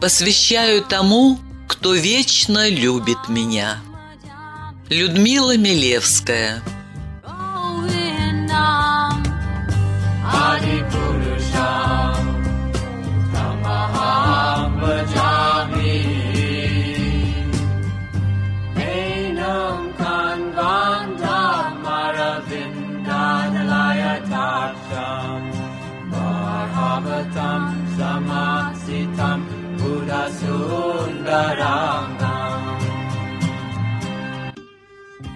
Посвящаю тому, кто вечно любит меня. Людмила Милевская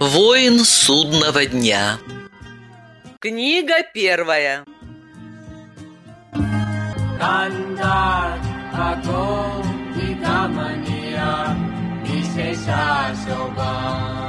Воин судного дня Книга первая Kandar ako ikamaniya Visesha Shobha Govindam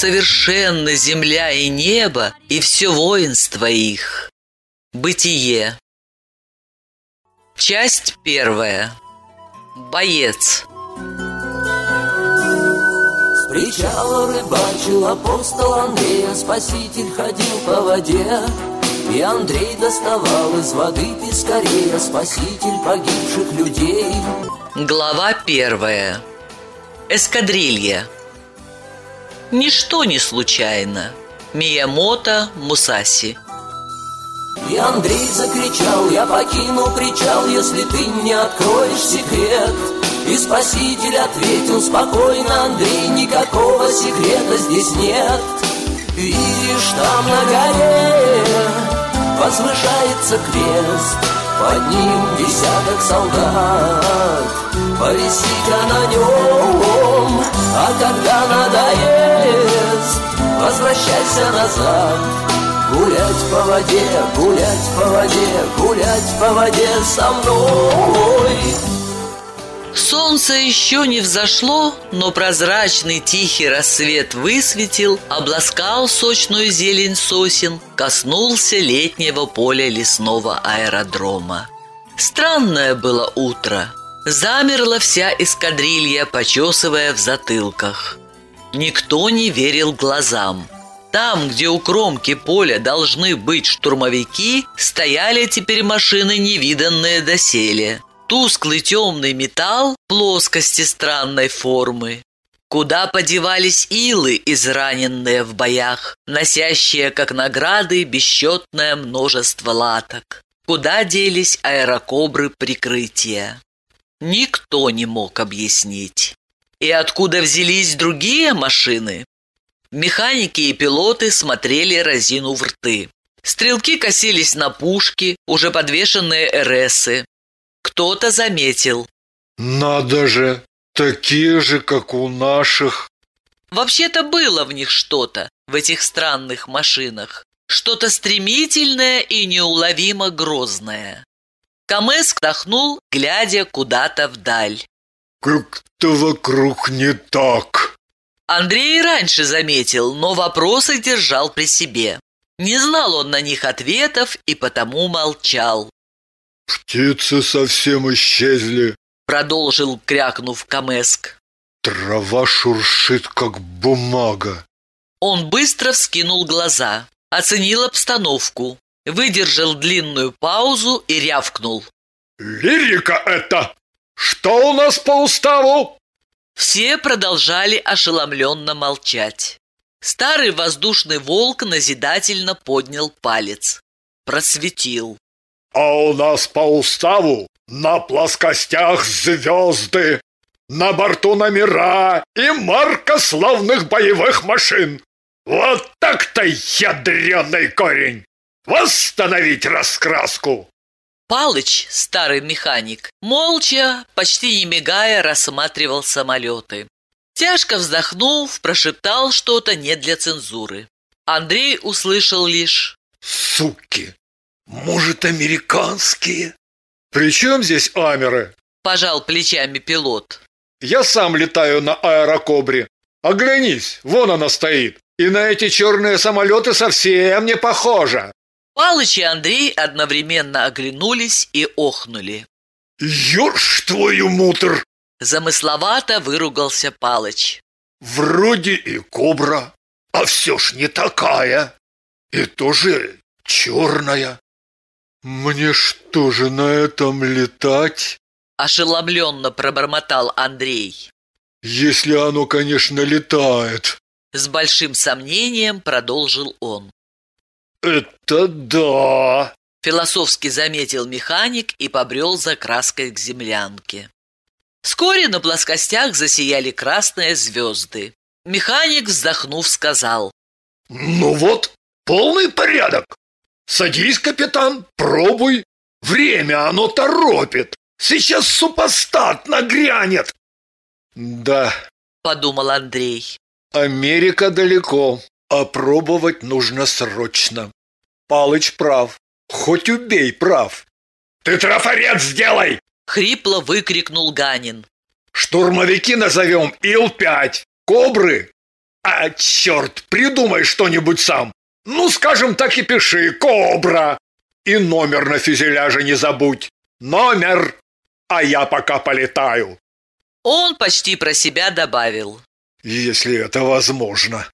Так совершенны земля и небо, и все воинство их. Бытие. Часть первая. Боец. С причала рыбачил апостол Андрей, а спаситель ходил по воде. И Андрей доставал из воды пескарей, а спаситель погибших людей. Глава первая. Эскадрилья. Ничто не случайно. Миямото Мусаси. И Андрей закричал, я покину причал, если ты не откроешь секрет. И спаситель ответил спокойно, Андрей, никакого секрета здесь нет. Видишь, там на горе возвышается крест, под ним десяток солдат, повисите на нем, а когда надоест, возвращайся назад. Гулять по воде, гулять по воде, гулять по воде со мной. Солнце еще не взошло, но прозрачный тихий рассвет высветил, обласкал сочную зелень сосен, коснулся летнего поля лесного аэродрома. Странное было утро. Замерла вся эскадрилья, почесывая в затылках. Никто не верил глазам. Там, где у кромки поля должны быть штурмовики, стояли теперь машины, невиданные доселе. Тусклый темный металл плоскости странной формы. Куда подевались илы, израненные в боях, носящие как награды бесчетное множество латок? Куда делись аэрокобры прикрытия? Никто не мог объяснить. И откуда взялись другие машины? Механики и пилоты смотрели разину в рты. Стрелки косились на пушки, уже подвешенные РСы. Кто-то заметил. Надо же, такие же, как у наших. Вообще-то было в них что-то, в этих странных машинах. Что-то стремительное и неуловимо грозное. Камеск вдохнул, глядя куда-то вдаль. Как-то вокруг не так. Андрей и раньше заметил, но вопросы держал при себе. Не знал он на них ответов и потому молчал. Птицы совсем исчезли. Продолжил, крякнув Камеск. Трава шуршит, как бумага. Он быстро вскинул глаза, оценил обстановку, выдержал длинную паузу и рявкнул. Лирика это! Что у нас по уставу? Все продолжали ошеломленно молчать. Старый воздушный волк назидательно поднял палец. Просветил. А у нас по уставу на плоскостях звезды, на борту номера и марка славных боевых машин. Вот так-то ядреный корень! Восстановить раскраску! Палыч, старый механик, молча, почти не мигая, рассматривал самолеты. Тяжко вздохнув, прошептал что-то не для цензуры. Андрей услышал лишь Суки! Может, американские? При чем здесь амеры? пожал плечами пилот. Я сам летаю на аэрокобре. Оглянись, вон она стоит. И на эти черные самолеты совсем не похожа. Палыч и Андрей одновременно оглянулись и охнули. Ёрш твою мутр! Замысловато выругался Палыч. Вроде и кобра, а все ж не такая. И тоже черная. Мне что же на этом летать? Ошеломленно пробормотал Андрей. Если оно, конечно, летает. С большим сомнением продолжил он. Это да. Философски заметил механик и побрел за краской к землянке. Вскоре на плоскостях засияли красные звезды. Механик, вздохнув, сказал. Ну вот, полный порядок. Садись, капитан, пробуй. Время оно торопит. Сейчас супостат нагрянет. Да, Подумал Андрей. Америка далеко, а пробовать нужно срочно. Палыч прав, хоть убей прав. Ты трафарет сделай! Хрипло выкрикнул Ганин. Штурмовики назовем Ил-5, Кобры. А, черт, придумай что-нибудь сам. Ну, скажем так и пиши, Кобра. И номер на фюзеляже не забудь. Номер. А я пока полетаю. Он почти про себя добавил. Если это возможно.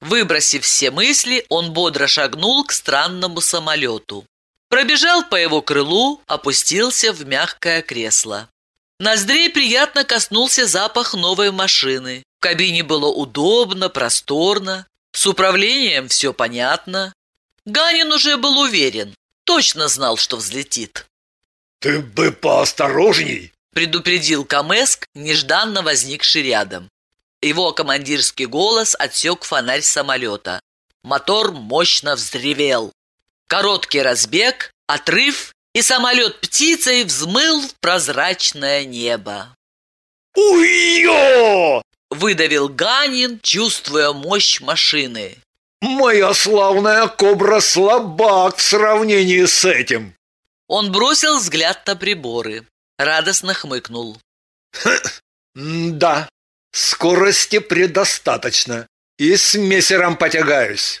Выбросив все мысли, он бодро шагнул к странному самолету. Пробежал по его крылу, опустился в мягкое кресло. Ноздрей приятно коснулся запах новой машины. В кабине было удобно, просторно. С управлением все понятно. Ганин уже был уверен, точно знал, что взлетит. Ты бы поосторожней. Предупредил Камеск, нежданно возникший рядом. Его командирский голос отсек фонарь самолета. Мотор мощно взревел. Короткий разбег, отрыв, и самолет птицей взмыл в прозрачное небо. Уйо! Выдавил Ганин, чувствуя мощь машины. Моя славная кобра слабак в сравнении с этим. Он бросил взгляд на приборы. Радостно хмыкнул. Да, скорости предостаточно. И с мессером потягаюсь.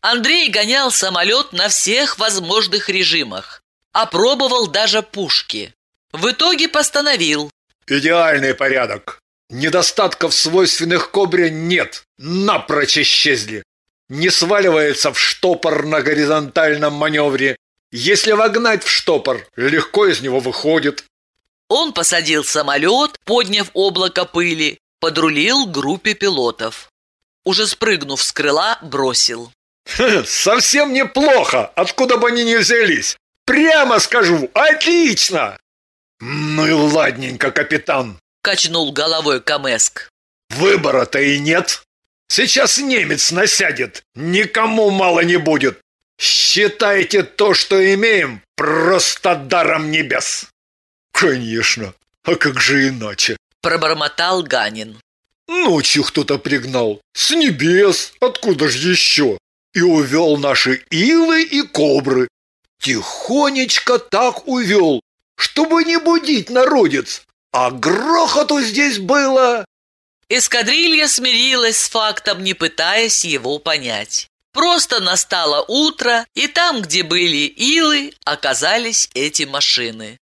Андрей гонял самолет на всех возможных режимах. Опробовал даже пушки. В итоге постановил. Идеальный порядок. Недостатков свойственных кобре нет. Напрочь исчезли. Не сваливается в штопор на горизонтальном маневре. Если вогнать в штопор, легко из него выходит. Он посадил самолет, подняв облако пыли, подрулил группе пилотов. Уже спрыгнув с крыла, бросил. Совсем неплохо, откуда бы они ни взялись. Прямо скажу, отлично! Ну и ладненько, капитан. Качнул головой Камеск. Выбора-то и нет. Сейчас немец насядет, никому мало не будет. Считайте то, что имеем, просто даром небес. Конечно, а как же иначе? Пробормотал Ганин. Ночью кто-то пригнал, с небес, откуда же еще? И увел наши илы и кобры. Тихонечко так увел, чтобы не будить народец. А грохоту здесь было... Эскадрилья смирилась с фактом, не пытаясь его понять. Просто настало утро, и там, где были илы, оказались эти машины.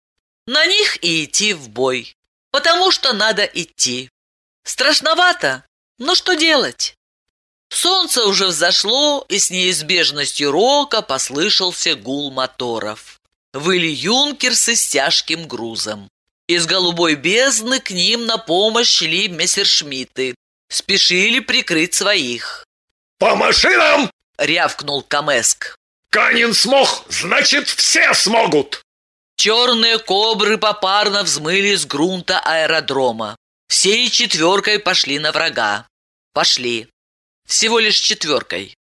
На них и идти в бой, потому что надо идти. Страшновато, но что делать? Солнце уже взошло, и с неизбежностью рока послышался гул моторов. Выли юнкерсы с тяжким грузом. Из голубой бездны к ним на помощь шли мессершмитты. Спешили прикрыть своих. По машинам! Рявкнул Камеск. Канин смог, значит, все смогут! Черные кобры попарно взмыли с грунта аэродрома. Всей четверкой пошли на врага. Пошли. Всего лишь четверкой.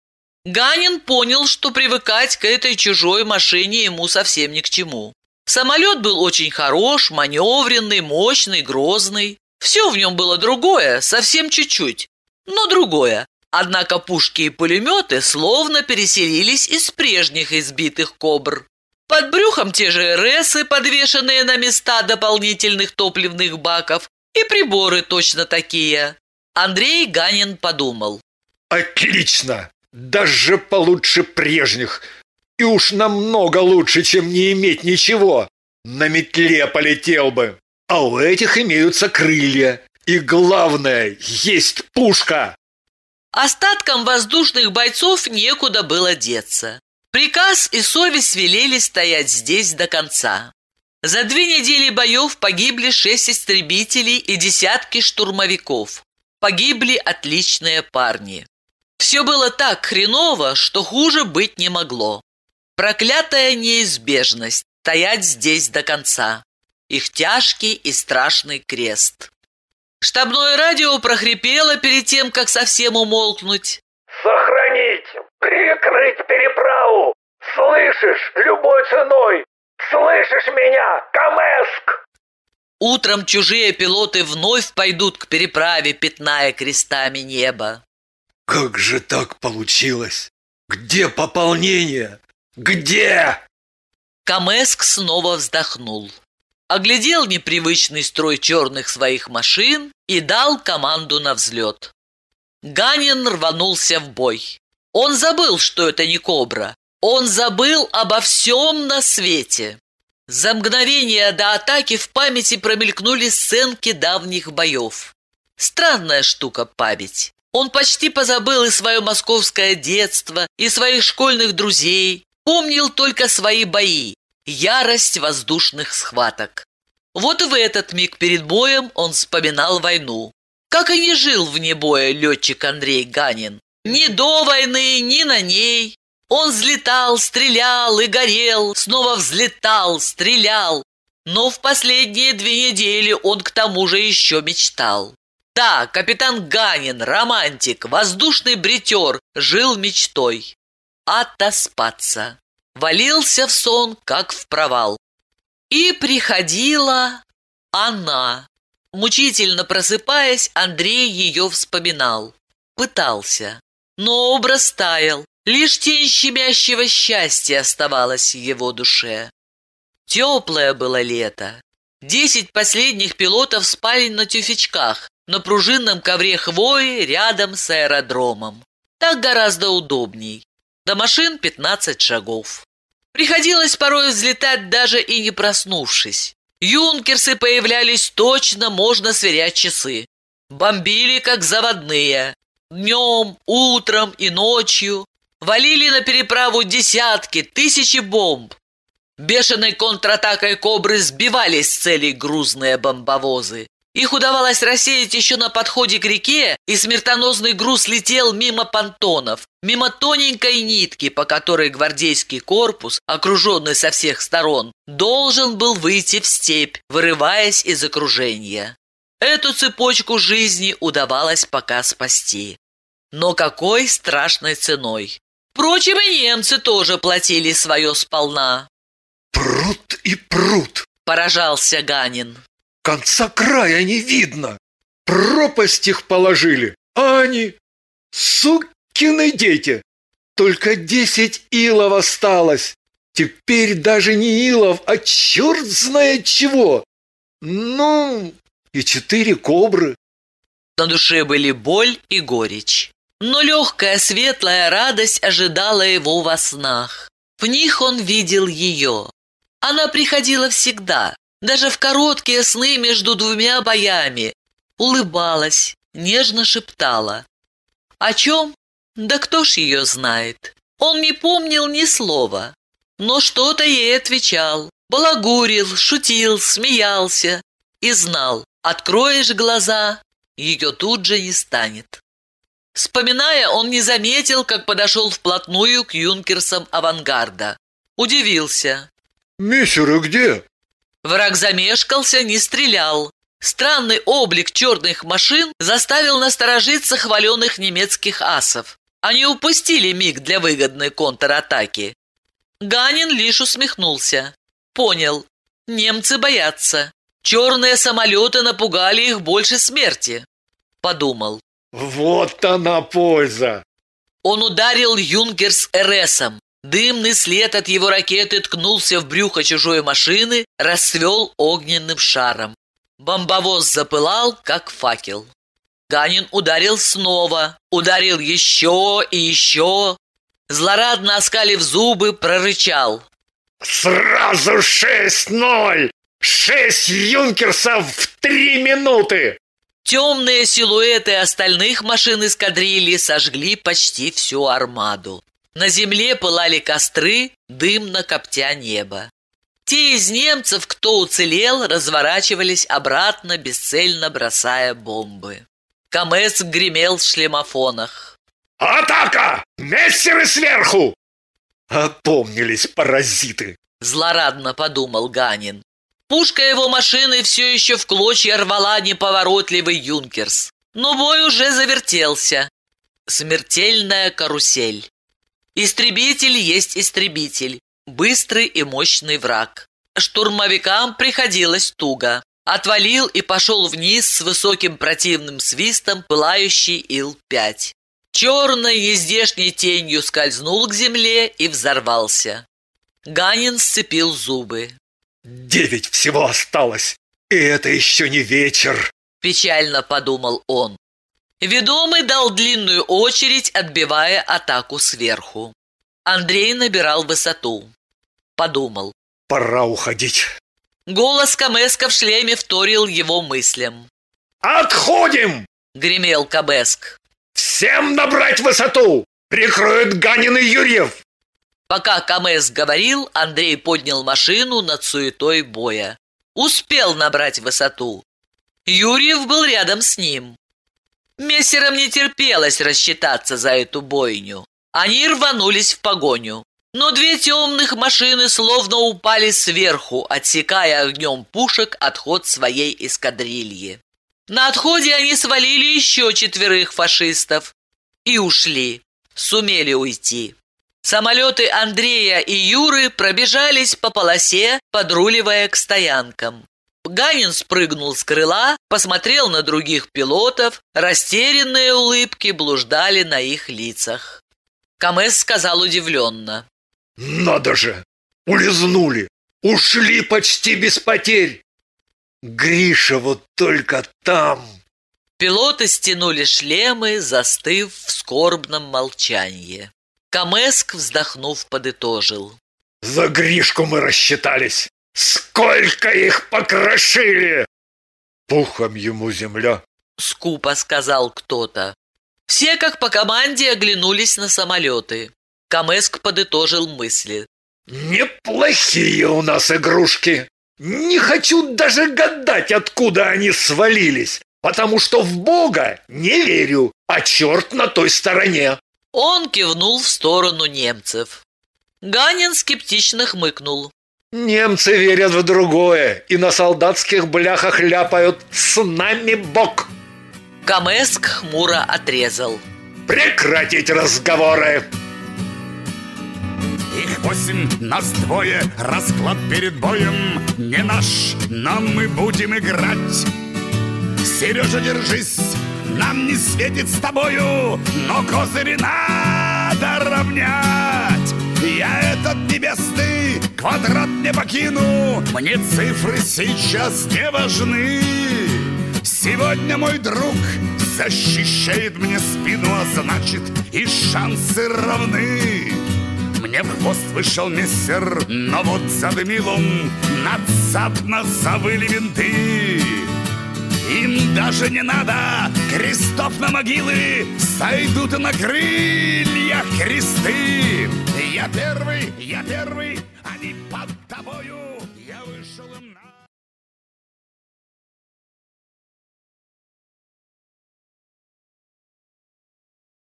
Ганин понял, что привыкать к этой чужой машине ему совсем ни к чему. Самолет был очень хорош, маневренный, мощный, грозный. Все в нем было другое, совсем чуть-чуть, но другое. Однако пушки и пулеметы словно переселились из прежних избитых кобр. Под брюхом те же РСы, подвешенные на места дополнительных топливных баков, и приборы точно такие. Андрей Ганин подумал. Отлично! Даже получше прежних. И уж намного лучше, чем не иметь ничего. На метле полетел бы. А у этих имеются крылья. И главное, есть пушка. Остаткам воздушных бойцов некуда было деться. Приказ и совесть велели стоять здесь до конца. За две недели боев погибли шесть истребителей и десятки штурмовиков. Погибли отличные парни. Все было так хреново, что хуже быть не могло. Проклятая неизбежность – стоять здесь до конца. Их тяжкий и страшный крест. Штабное радио прохрипело перед тем, как совсем умолкнуть. Сохранить! Перекрыть переправу! Слышишь, любой ценой! Слышишь меня, Камеск? Утром чужие пилоты вновь пойдут к переправе, пятная крестами небо. Как же так получилось? Где пополнение? Где? Камеск снова вздохнул. Оглядел непривычный строй черных своих машин и дал команду на взлет. Ганин рванулся в бой. Он забыл, что это не кобра. Он забыл обо всем на свете. За мгновение до атаки в памяти промелькнули сценки давних боев. Странная штука память. Он почти позабыл и свое московское детство, и своих школьных друзей. Помнил только свои бои, ярость воздушных схваток. Вот в этот миг перед боем он вспоминал войну. Как и не жил вне боя летчик Андрей Ганин. Ни до войны, ни на ней. Он взлетал, стрелял и горел, снова взлетал, стрелял. Но в последние две недели он к тому же еще мечтал. Да, капитан Ганин, романтик, воздушный бритер, жил мечтой. Отоспаться. Валился в сон, как в провал. И приходила она. Мучительно просыпаясь, Андрей ее вспоминал. Пытался. Но образ таял. Лишь тень щемящего счастья оставалась в его душе. Теплое было лето. Десять последних пилотов спали на тюфячках, на пружинном ковре хвои рядом с аэродромом. Так гораздо удобней. До машин пятнадцать шагов. Приходилось порой взлетать даже и не проснувшись. Юнкерсы появлялись точно, можно сверять часы. Бомбили, как заводные. Днем, утром и ночью. Валили на переправу десятки, тысячи бомб. Бешеной контратакой «Кобры» сбивались с целей грузные бомбовозы. Их удавалось рассеять еще на подходе к реке, и смертоносный груз летел мимо понтонов, мимо тоненькой нитки, по которой гвардейский корпус, окруженный со всех сторон, должен был выйти в степь, вырываясь из окружения. Эту цепочку жизни удавалось пока спасти. Но какой страшной ценой! Впрочем, и немцы тоже платили свое сполна. Прут и прут, Поражался Ганин. Конца края не видно. Пропасть их положили, а они, сукины дети. Только десять илов осталось. Теперь даже не илов, а черт знает чего. Ну, и четыре кобры. На душе были боль и горечь. Но легкая светлая радость ожидала его во снах. В них он видел ее. Она приходила всегда, даже в короткие сны между двумя боями. Улыбалась, нежно шептала. О чем? Да кто ж ее знает? Он не помнил ни слова, но что-то ей отвечал. Балагурил, шутил, смеялся и знал, откроешь глаза, ее тут же не станет. Вспоминая, он не заметил, как подошел вплотную к юнкерсам авангарда. Удивился. Мессеры где? Враг замешкался, не стрелял. Странный облик черных машин заставил насторожиться хваленых немецких асов. Они упустили миг для выгодной контратаки. Ганин лишь усмехнулся. Понял, Немцы боятся. Черные самолеты напугали их больше смерти. Подумал. Вот она польза. Он ударил Юнкерс РСом. Дымный след от его ракеты ткнулся в брюхо чужой машины, расцвел огненным шаром. Бомбовоз запылал, как факел. Ганин ударил снова, ударил еще и еще. Злорадно оскалив зубы, прорычал. Сразу шесть-ноль! Шесть юнкерсов в три минуты! Темные силуэты остальных машин эскадрильи сожгли почти всю армаду. На земле пылали костры, дымно коптя небо. Те из немцев, кто уцелел, разворачивались обратно, бесцельно бросая бомбы. Камес гремел в шлемофонах. Атака! Мессеры сверху! Опомнились паразиты! Злорадно подумал Ганин. Пушка его машины все еще в клочья рвала неповоротливый юнкерс. Но бой уже завертелся. Смертельная карусель. Истребитель есть истребитель. Быстрый и мощный враг. Штурмовикам приходилось туго. Отвалил и пошел вниз с высоким противным свистом пылающий Ил-5. Черной ездешней тенью скользнул к земле и взорвался. Ганин сцепил зубы. Девять всего осталось, и это еще не вечер. Печально подумал он. Ведомый дал длинную очередь, отбивая атаку сверху. Андрей набирал высоту. Подумал. Пора уходить. Голос Камеска в шлеме вторил его мыслям. «Отходим!» — гремел Кабеск. «Всем набрать высоту! Прикроют Ганин и Юрьев!» Пока Камес говорил, Андрей поднял машину над суетой боя. Успел набрать высоту. Юрьев был рядом с ним. Мессерам не терпелось рассчитаться за эту бойню. Они рванулись в погоню. Но две темных машины словно упали сверху, отсекая огнем пушек отход своей эскадрильи. На отходе они свалили еще четверых фашистов и ушли, сумели уйти. Самолеты Андрея и Юры пробежались по полосе, подруливая к стоянкам. Ганин спрыгнул с крыла, посмотрел на других пилотов, растерянные улыбки блуждали на их лицах. Камес сказал удивленно. «Надо же! Улизнули! Ушли почти без потерь! Гриша вот только там!» Пилоты стянули шлемы, застыв в скорбном молчании. Камеск, вздохнув, подытожил. «За Гришку мы рассчитались! Сколько их покрошили!» «Пухом ему земля!» — скупо сказал кто-то. Все, как по команде, оглянулись на самолеты. Камеск подытожил мысли. «Неплохие у нас игрушки! Не хочу даже гадать, откуда они свалились, потому что в Бога не верю, а черт на той стороне!» Он кивнул в сторону немцев. Ганин скептично хмыкнул. «Немцы верят в другое и на солдатских бляхах ляпают «С нами Бог!» Камеск хмуро отрезал. «Прекратить разговоры!» Их восемь, нас двое, расклад перед боем Не наш, но мы будем играть Сережа, держись, нам не светит с тобою, но козыри надо равнять. Я этот небесный квадрат не покину, мне цифры сейчас не важны. Сегодня мой друг защищает мне спину, а значит и шансы равны. Мне в хвост вышел мессер, но вот задымил он, надсадно завыли винты. Им даже не надо крестов на могилы Сойдут на крыльях кресты Я первый, я первый,